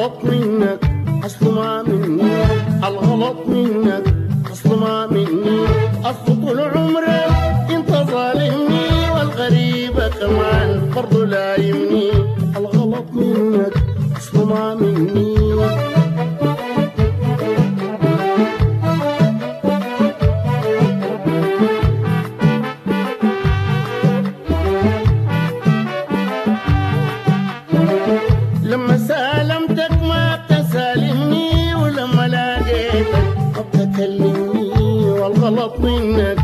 الغلط منك اصله ما والغلط منك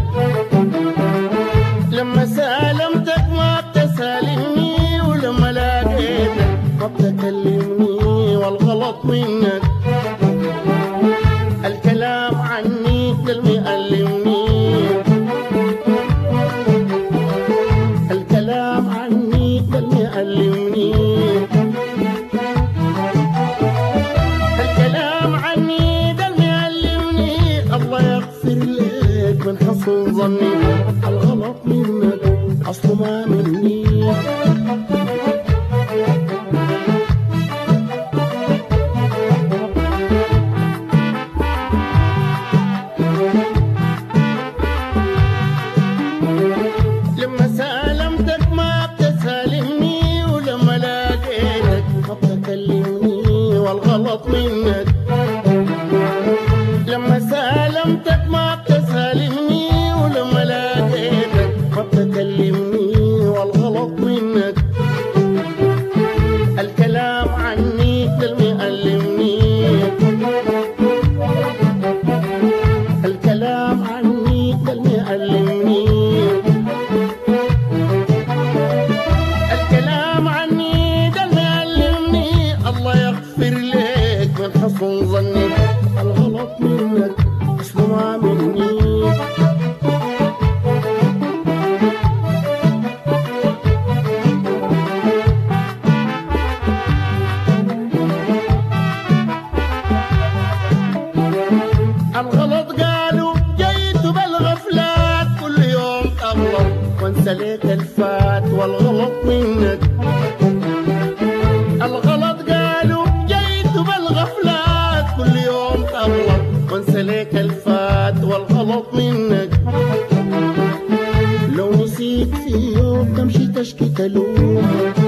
لما سألمتك ما بتسالمني ولما لقيتك ما بتكلمني والغلط منك. الكلام عني ده من حسن ظني. الغلط منك اصله ما مني. لما سألمتك ما بتسالمني ولما لقيتك ما بتكلمني والغلط منك ما بتسالمني ولما لقيتك ما بتكلمني والغلط منك. الكلام عني ده المؤلمني الكلام الكلام عني ده اللي علمني. الله يغفر لك من حسن ظني الغلط منك. وانسى ليك الفات والغلط منك. الغلط قالوا جيت بالغفلات. كل يوم أغلط وانسى ليك الفات والغلط منك. لو نسيت في يوم تمشي تشكي تلوم.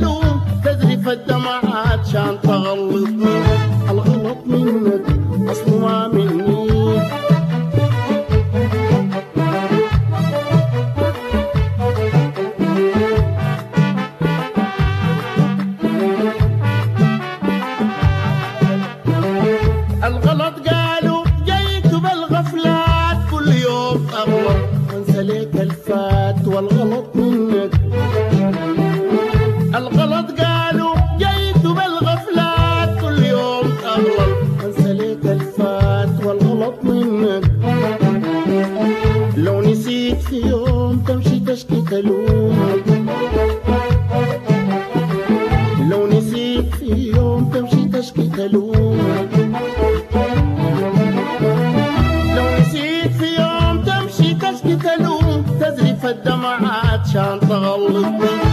تلوم تذرف الدمعات شان تغلطني الغلط منك اصله ما مني تلوم لو نسيت في يوم تمشي تشكي تلوم لو نسيت في يوم تمشي تشكي تلوم تزرف الدمعات شان تغلطني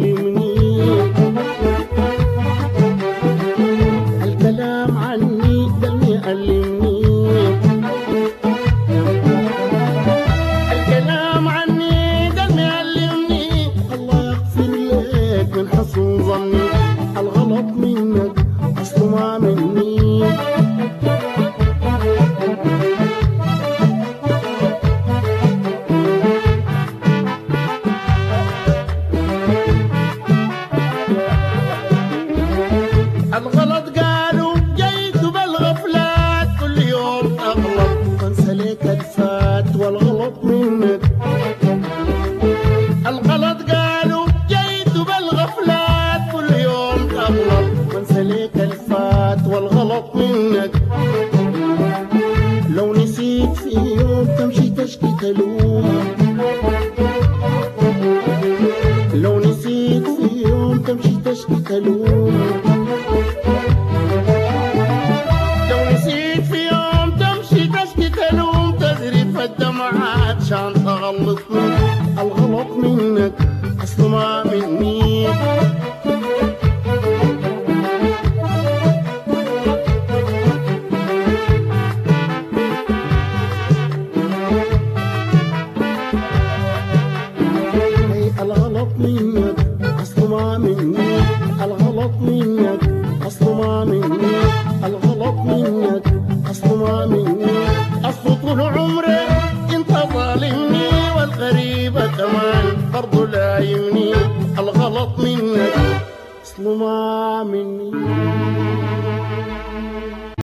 alim تلوم لو نسيت في يوم تمشي تشكي تلوم لو نسيت في يوم تمشي تشكي تلوم تذرف الدمعات شان تغلطني الغلط منك مني اصله طول عمري انت ظالمني والغريبة كمان برضو لايمني الغلط منك اصله ما مني.